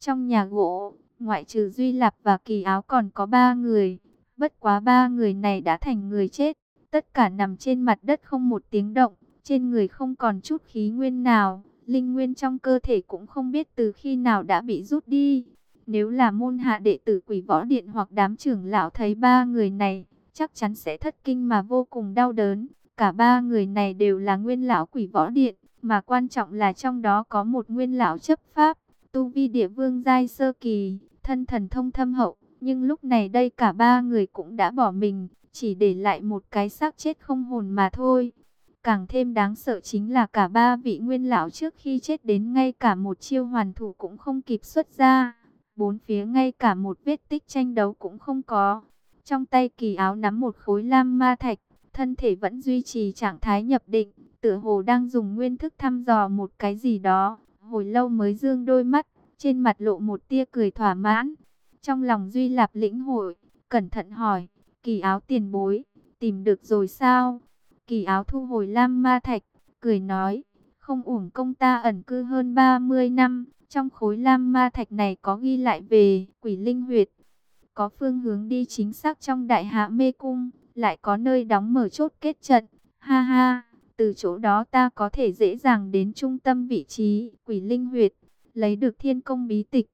Trong nhà gỗ, ngoại trừ Duy Lạp và kỳ áo còn có ba người, bất quá ba người này đã thành người chết. Tất cả nằm trên mặt đất không một tiếng động, trên người không còn chút khí nguyên nào, linh nguyên trong cơ thể cũng không biết từ khi nào đã bị rút đi. Nếu là môn hạ đệ tử quỷ võ điện hoặc đám trưởng lão thấy ba người này, chắc chắn sẽ thất kinh mà vô cùng đau đớn. Cả ba người này đều là nguyên lão quỷ võ điện, mà quan trọng là trong đó có một nguyên lão chấp pháp, tu vi địa vương giai sơ kỳ, thân thần thông thâm hậu. Nhưng lúc này đây cả ba người cũng đã bỏ mình, chỉ để lại một cái xác chết không hồn mà thôi. Càng thêm đáng sợ chính là cả ba vị nguyên lão trước khi chết đến ngay cả một chiêu hoàn thủ cũng không kịp xuất ra. Bốn phía ngay cả một vết tích tranh đấu cũng không có. Trong tay kỳ áo nắm một khối lam ma thạch, thân thể vẫn duy trì trạng thái nhập định, tựa hồ đang dùng nguyên thức thăm dò một cái gì đó. Hồi lâu mới dương đôi mắt, trên mặt lộ một tia cười thỏa mãn. Trong lòng Duy Lạp lĩnh hội, cẩn thận hỏi, kỳ áo tiền bối, tìm được rồi sao? Kỳ áo thu hồi lam ma thạch, cười nói, không uổng công ta ẩn cư hơn 30 năm, trong khối lam ma thạch này có ghi lại về quỷ linh huyệt, có phương hướng đi chính xác trong đại hạ mê cung, lại có nơi đóng mở chốt kết trận, ha ha, từ chỗ đó ta có thể dễ dàng đến trung tâm vị trí quỷ linh huyệt, lấy được thiên công bí tịch.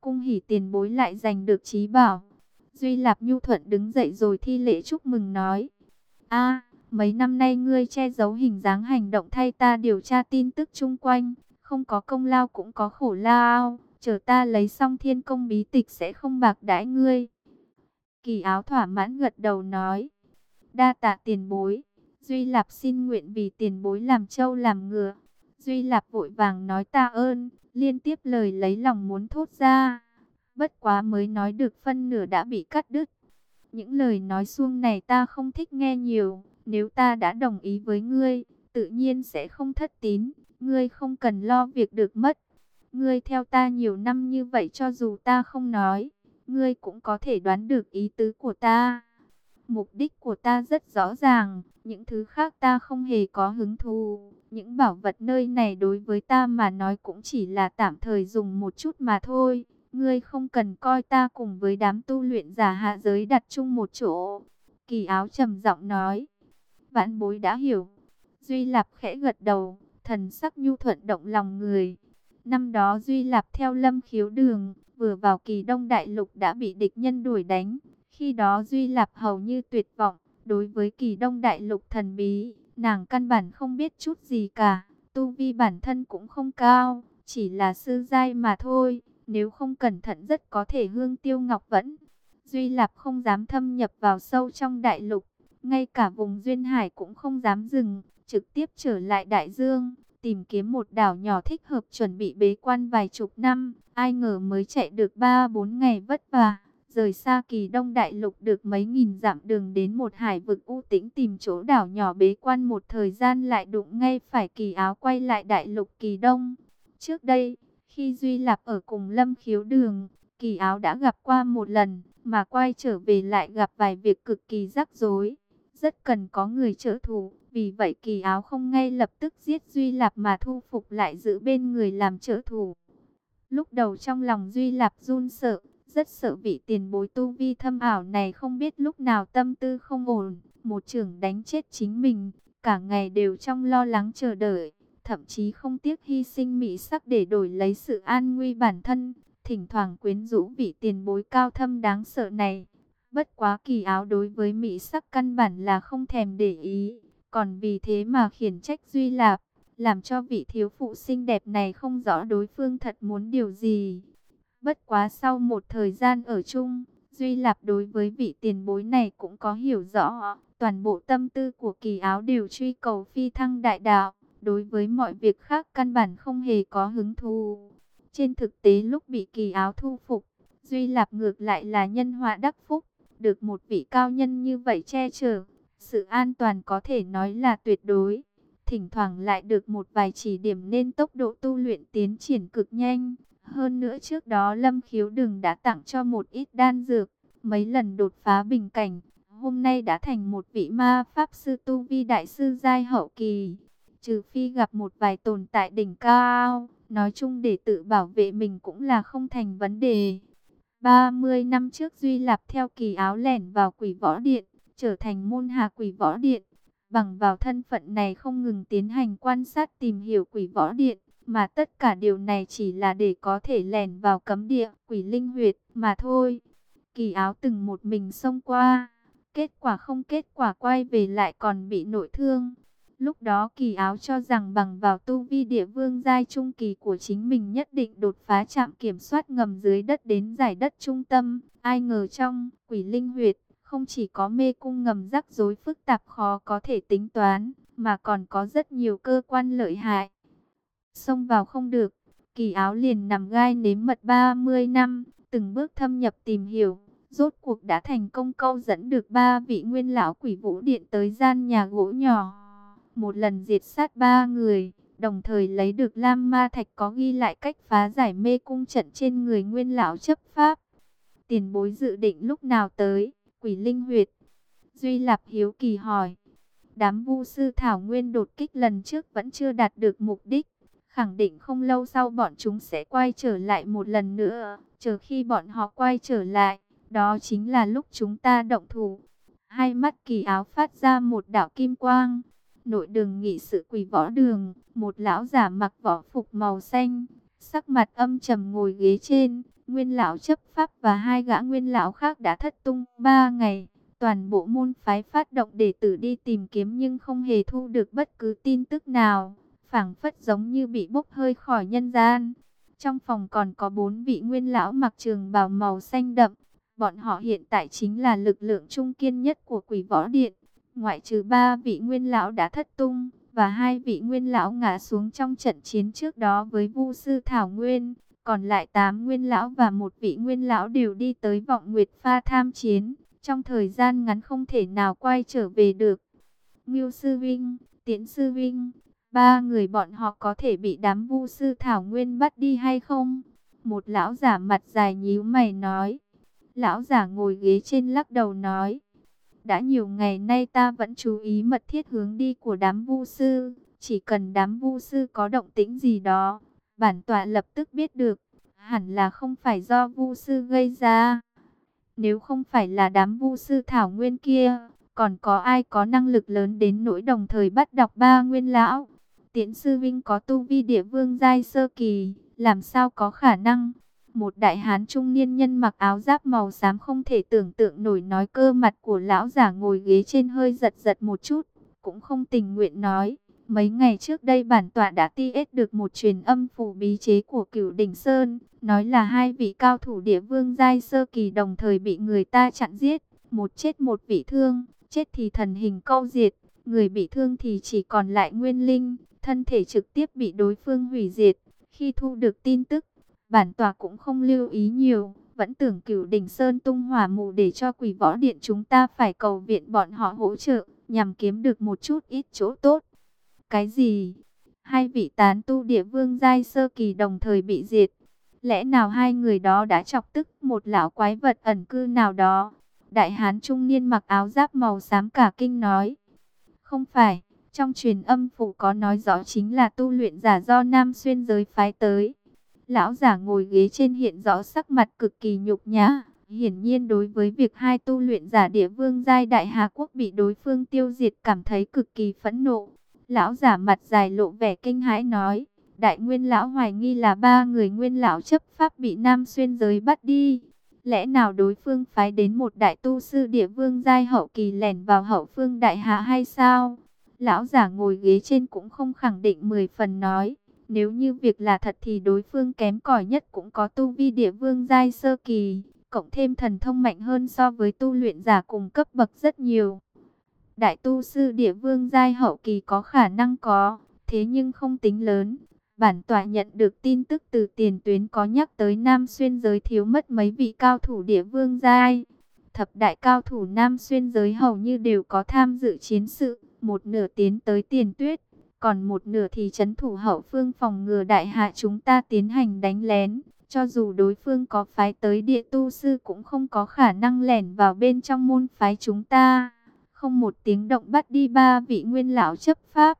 Cung hỉ tiền bối lại giành được trí bảo. Duy Lạp Nhu Thuận đứng dậy rồi thi lễ chúc mừng nói. a mấy năm nay ngươi che giấu hình dáng hành động thay ta điều tra tin tức chung quanh. Không có công lao cũng có khổ lao. Chờ ta lấy xong thiên công bí tịch sẽ không bạc đãi ngươi. Kỳ áo thỏa mãn gật đầu nói. Đa tạ tiền bối. Duy Lạp xin nguyện vì tiền bối làm trâu làm ngựa. Duy Lạp vội vàng nói ta ơn, liên tiếp lời lấy lòng muốn thốt ra. Bất quá mới nói được phân nửa đã bị cắt đứt. Những lời nói xuông này ta không thích nghe nhiều. Nếu ta đã đồng ý với ngươi, tự nhiên sẽ không thất tín. Ngươi không cần lo việc được mất. Ngươi theo ta nhiều năm như vậy cho dù ta không nói, ngươi cũng có thể đoán được ý tứ của ta. Mục đích của ta rất rõ ràng, những thứ khác ta không hề có hứng thú. Những bảo vật nơi này đối với ta mà nói cũng chỉ là tạm thời dùng một chút mà thôi. Ngươi không cần coi ta cùng với đám tu luyện giả hạ giới đặt chung một chỗ. Kỳ áo trầm giọng nói. Vãn bối đã hiểu. Duy Lạp khẽ gật đầu, thần sắc nhu thuận động lòng người. Năm đó Duy Lạp theo lâm khiếu đường, vừa vào kỳ đông đại lục đã bị địch nhân đuổi đánh. Khi đó Duy Lạp hầu như tuyệt vọng, đối với kỳ đông đại lục thần bí, nàng căn bản không biết chút gì cả. Tu vi bản thân cũng không cao, chỉ là sư giai mà thôi, nếu không cẩn thận rất có thể hương tiêu ngọc vẫn. Duy Lạp không dám thâm nhập vào sâu trong đại lục, ngay cả vùng duyên hải cũng không dám dừng, trực tiếp trở lại đại dương, tìm kiếm một đảo nhỏ thích hợp chuẩn bị bế quan vài chục năm, ai ngờ mới chạy được 3-4 ngày vất vả, rời xa kỳ đông đại lục được mấy nghìn dặm đường đến một hải vực u tĩnh tìm chỗ đảo nhỏ bế quan một thời gian lại đụng ngay phải kỳ áo quay lại đại lục kỳ đông. Trước đây, khi Duy Lạp ở cùng Lâm Khiếu Đường, kỳ áo đã gặp qua một lần, mà quay trở về lại gặp vài việc cực kỳ rắc rối, rất cần có người trợ thủ. Vì vậy kỳ áo không ngay lập tức giết Duy Lạp mà thu phục lại giữ bên người làm trợ thủ. Lúc đầu trong lòng Duy Lạp run sợ, rất sợ vị tiền bối tu vi thâm ảo này không biết lúc nào tâm tư không ổn, một trưởng đánh chết chính mình, cả ngày đều trong lo lắng chờ đợi, thậm chí không tiếc hy sinh mỹ sắc để đổi lấy sự an nguy bản thân, thỉnh thoảng quyến rũ vị tiền bối cao thâm đáng sợ này. Bất quá kỳ áo đối với mỹ sắc căn bản là không thèm để ý, còn vì thế mà khiển trách Duy Lạp, làm cho vị thiếu phụ xinh đẹp này không rõ đối phương thật muốn điều gì. Bất quá sau một thời gian ở chung, Duy Lạp đối với vị tiền bối này cũng có hiểu rõ, toàn bộ tâm tư của kỳ áo đều truy cầu phi thăng đại đạo, đối với mọi việc khác căn bản không hề có hứng thú. Trên thực tế lúc bị kỳ áo thu phục, Duy Lạp ngược lại là nhân họa đắc phúc, được một vị cao nhân như vậy che chở, sự an toàn có thể nói là tuyệt đối. Thỉnh thoảng lại được một vài chỉ điểm nên tốc độ tu luyện tiến triển cực nhanh. Hơn nữa trước đó Lâm Khiếu Đừng đã tặng cho một ít đan dược, mấy lần đột phá bình cảnh. Hôm nay đã thành một vị ma pháp sư tu vi đại sư giai hậu kỳ. Trừ phi gặp một vài tồn tại đỉnh cao, nói chung để tự bảo vệ mình cũng là không thành vấn đề. 30 năm trước Duy Lạp theo kỳ áo lẻn vào quỷ võ điện, trở thành môn hạ quỷ võ điện. Bằng vào thân phận này không ngừng tiến hành quan sát tìm hiểu quỷ võ điện, mà tất cả điều này chỉ là để có thể lẻn vào cấm địa quỷ linh huyệt mà thôi. Kỳ áo từng một mình xông qua, kết quả không kết quả quay về lại còn bị nội thương. Lúc đó kỳ áo cho rằng bằng vào tu vi địa vương giai trung kỳ của chính mình nhất định đột phá trạm kiểm soát ngầm dưới đất đến giải đất trung tâm. Ai ngờ trong quỷ linh huyệt không chỉ có mê cung ngầm rắc rối phức tạp khó có thể tính toán, mà còn có rất nhiều cơ quan lợi hại. Xông vào không được, kỳ áo liền nằm gai nếm mật 30 năm, từng bước thâm nhập tìm hiểu. Rốt cuộc đã thành công câu dẫn được ba vị nguyên lão quỷ vũ điện tới gian nhà gỗ nhỏ. Một lần diệt sát ba người, đồng thời lấy được Lam Ma Thạch có ghi lại cách phá giải mê cung trận trên người nguyên lão chấp pháp. Tiền bối dự định lúc nào tới, quỷ linh huyệt. Duy Lạp Hiếu Kỳ hỏi, đám vu sư Thảo Nguyên đột kích lần trước vẫn chưa đạt được mục đích. Khẳng định không lâu sau bọn chúng sẽ quay trở lại một lần nữa, chờ khi bọn họ quay trở lại, đó chính là lúc chúng ta động thủ. Hai mắt kỳ áo phát ra một đạo kim quang, nội đường nghị sự quỷ võ đường, một lão giả mặc võ phục màu xanh, sắc mặt âm trầm ngồi ghế trên, nguyên lão chấp pháp và hai gã nguyên lão khác đã thất tung ba ngày. Toàn bộ môn phái phát động để tử đi tìm kiếm nhưng không hề thu được bất cứ tin tức nào, phảng phất giống như bị bốc hơi khỏi nhân gian. Trong phòng còn có bốn vị nguyên lão mặc trường bào màu xanh đậm, bọn họ hiện tại chính là lực lượng trung kiên nhất của quỷ võ điện ngoại trừ ba vị nguyên lão đã thất tung, và hai vị nguyên lão ngã xuống trong trận chiến trước đó với Vu sư Thảo Nguyên, còn lại tám nguyên lão và một vị nguyên lão đều đi tới vọng nguyệt pha tham chiến, trong thời gian ngắn không thể nào quay trở về được. Ngưu sư Vinh, Tiễn sư Vinh, ba người bọn họ có thể bị đám Vu sư Thảo Nguyên bắt đi hay không? Một lão giả mặt dài nhíu mày nói. Lão giả ngồi ghế trên lắc đầu nói đã nhiều ngày nay ta vẫn chú ý mật thiết hướng đi của đám vu sư. Chỉ cần đám vu sư có động tĩnh gì đó, bản tọa lập tức biết được. Hẳn là không phải do vu sư gây ra. Nếu không phải là đám vu sư thảo nguyên kia, còn có ai có năng lực lớn đến nỗi đồng thời bắt đọc ba nguyên lão. Tiễn sư Vinh có tu vi địa vương giai sơ kỳ, làm sao có khả năng một đại hán trung niên nhân mặc áo giáp màu xám không thể tưởng tượng nổi nói cơ mặt của lão giả ngồi ghế trên hơi giật giật một chút, cũng không tình nguyện nói. Mấy ngày trước đây bản tọa đã tiết được một truyền âm phù bí chế của cửu đỉnh Sơn, nói là hai vị cao thủ địa vương giai sơ kỳ đồng thời bị người ta chặn giết, một chết một bị thương, chết thì thần hình câu diệt, người bị thương thì chỉ còn lại nguyên linh, thân thể trực tiếp bị đối phương hủy diệt. Khi thu được tin tức, Bản tòa cũng không lưu ý nhiều, vẫn tưởng cửu đỉnh sơn tung hỏa mù để cho quỷ võ điện chúng ta phải cầu viện bọn họ hỗ trợ, nhằm kiếm được một chút ít chỗ tốt. Cái gì? Hai vị tán tu địa vương giai sơ kỳ đồng thời bị diệt. Lẽ nào hai người đó đã chọc tức một lão quái vật ẩn cư nào đó? Đại hán trung niên mặc áo giáp màu xám cả kinh nói. Không phải, trong truyền âm phủ có nói rõ chính là tu luyện giả do Nam Xuyên giới phái tới. Lão giả ngồi ghế trên hiện rõ sắc mặt cực kỳ nhục nhã. Hiển nhiên đối với việc hai tu luyện giả địa vương giai đại Hà Quốc bị đối phương tiêu diệt cảm thấy cực kỳ phẫn nộ. Lão giả mặt dài lộ vẻ kinh hãi nói, đại nguyên lão hoài nghi là ba người nguyên lão chấp pháp bị nam xuyên giới bắt đi. Lẽ nào đối phương phái đến một đại tu sư địa vương giai hậu kỳ lẻn vào hậu phương đại hạ hay sao? Lão giả ngồi ghế trên cũng không khẳng định mười phần nói. Nếu như việc là thật thì đối phương kém cỏi nhất cũng có tu vi địa vương giai sơ kỳ, cộng thêm thần thông mạnh hơn so với tu luyện giả cùng cấp bậc rất nhiều. Đại tu sư địa vương giai hậu kỳ có khả năng có, thế nhưng không tính lớn. Bản tòa nhận được tin tức từ tiền tuyến có nhắc tới Nam Xuyên giới thiếu mất mấy vị cao thủ địa vương giai. Thập đại cao thủ Nam Xuyên giới hầu như đều có tham dự chiến sự, một nửa tiến tới tiền tuyết còn một nửa thì chấn thủ hậu phương phòng ngừa đại hạ chúng ta tiến hành đánh lén. Cho dù đối phương có phái tới địa tu sư cũng không có khả năng lẻn vào bên trong môn phái chúng ta. Không một tiếng động bắt đi ba vị nguyên lão chấp pháp.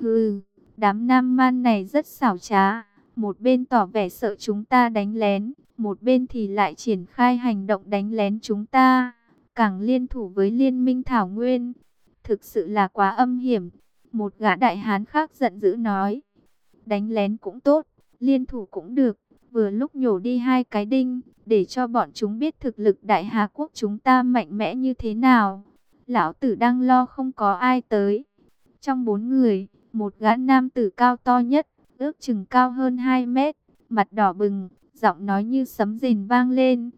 Hừ, đám nam man này rất xảo trá. Một bên tỏ vẻ sợ chúng ta đánh lén, một bên thì lại triển khai hành động đánh lén chúng ta. Càng liên thủ với liên minh Thảo Nguyên. Thực sự là quá âm hiểm, một gã đại hán khác giận dữ nói. Đánh lén cũng tốt, liên thủ cũng được. Vừa lúc nhổ đi hai cái đinh, để cho bọn chúng biết thực lực đại hà quốc chúng ta mạnh mẽ như thế nào. Lão tử đang lo không có ai tới. Trong bốn người, một gã nam tử cao to nhất, ước chừng cao hơn 2 mét, mặt đỏ bừng, giọng nói như sấm rền vang lên.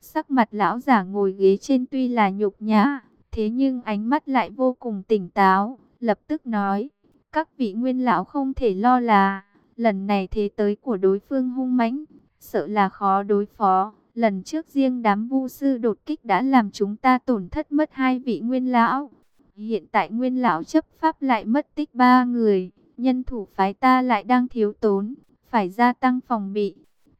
Sắc mặt lão giả ngồi ghế trên tuy là nhục nhã, thế nhưng ánh mắt lại vô cùng tỉnh táo, lập tức nói, các vị nguyên lão không thể lo là, lần này thế tới của đối phương hung mãnh, sợ là khó đối phó. Lần trước riêng đám vu sư đột kích đã làm chúng ta tổn thất mất hai vị nguyên lão. Hiện tại nguyên lão chấp pháp lại mất tích ba người, nhân thủ phái ta lại đang thiếu tốn, phải gia tăng phòng bị.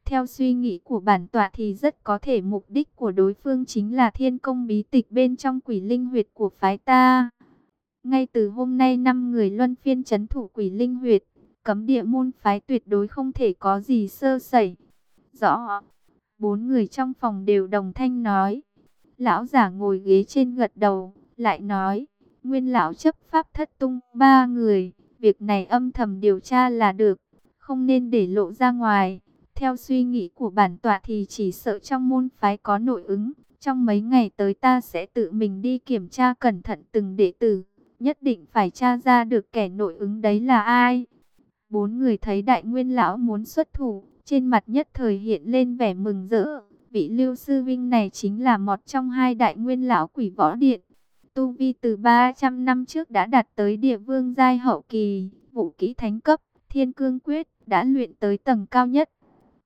Theo suy nghĩ của bản tọa thì rất có thể mục đích của đối phương chính là thiên công bí tịch bên trong quỷ linh huyệt của phái ta. Ngay từ hôm nay năm người luân phiên chấn thủ quỷ linh huyệt, cấm địa môn phái tuyệt đối không thể có gì sơ sẩy. Rõ, bốn người trong phòng đều đồng thanh nói. Lão giả ngồi ghế trên gật đầu, lại nói, nguyên lão chấp pháp thất tung ba người, việc này âm thầm điều tra là được, không nên để lộ ra ngoài. Theo suy nghĩ của bản tọa thì chỉ sợ trong môn phái có nội ứng, trong mấy ngày tới ta sẽ tự mình đi kiểm tra cẩn thận từng đệ tử, nhất định phải tra ra được kẻ nội ứng đấy là ai. Bốn người thấy đại nguyên lão muốn xuất thủ, trên mặt nhất thời hiện lên vẻ mừng rỡ. Vị lưu sư vinh này chính là một trong hai đại nguyên lão quỷ võ điện. Tu vi từ 300 năm trước đã đạt tới địa vương giai hậu kỳ, vũ kỹ thánh cấp, thiên cương quyết, đã luyện tới tầng cao nhất.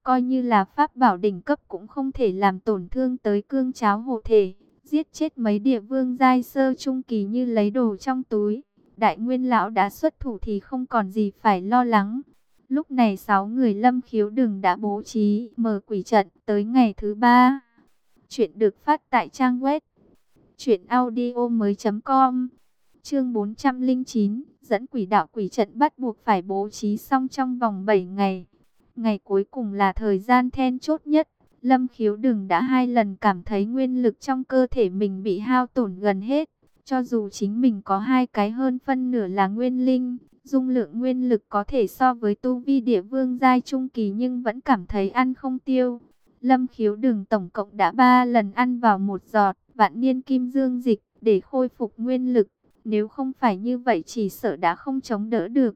Coi như là pháp bảo đỉnh cấp cũng không thể làm tổn thương tới cương cháo hộ thể. Giết chết mấy địa vương giai sơ trung kỳ như lấy đồ trong túi. Đại nguyên lão đã xuất thủ thì không còn gì phải lo lắng. Lúc này sáu người lâm khiếu đừng đã bố trí mở quỷ trận tới ngày thứ ba. Chuyện được phát tại trang web audio mới com Chương 409 Dẫn quỷ đạo quỷ trận bắt buộc phải bố trí xong trong vòng 7 ngày. Ngày cuối cùng là thời gian then chốt nhất. Lâm khiếu đừng đã hai lần cảm thấy nguyên lực trong cơ thể mình bị hao tổn gần hết. Cho dù chính mình có hai cái hơn phân nửa là nguyên linh, dung lượng nguyên lực có thể so với tu vi địa vương giai trung kỳ nhưng vẫn cảm thấy ăn không tiêu. Lâm khiếu đường tổng cộng đã ba lần ăn vào một giọt vạn niên kim dương dịch để khôi phục nguyên lực. Nếu không phải như vậy chỉ sợ đã không chống đỡ được.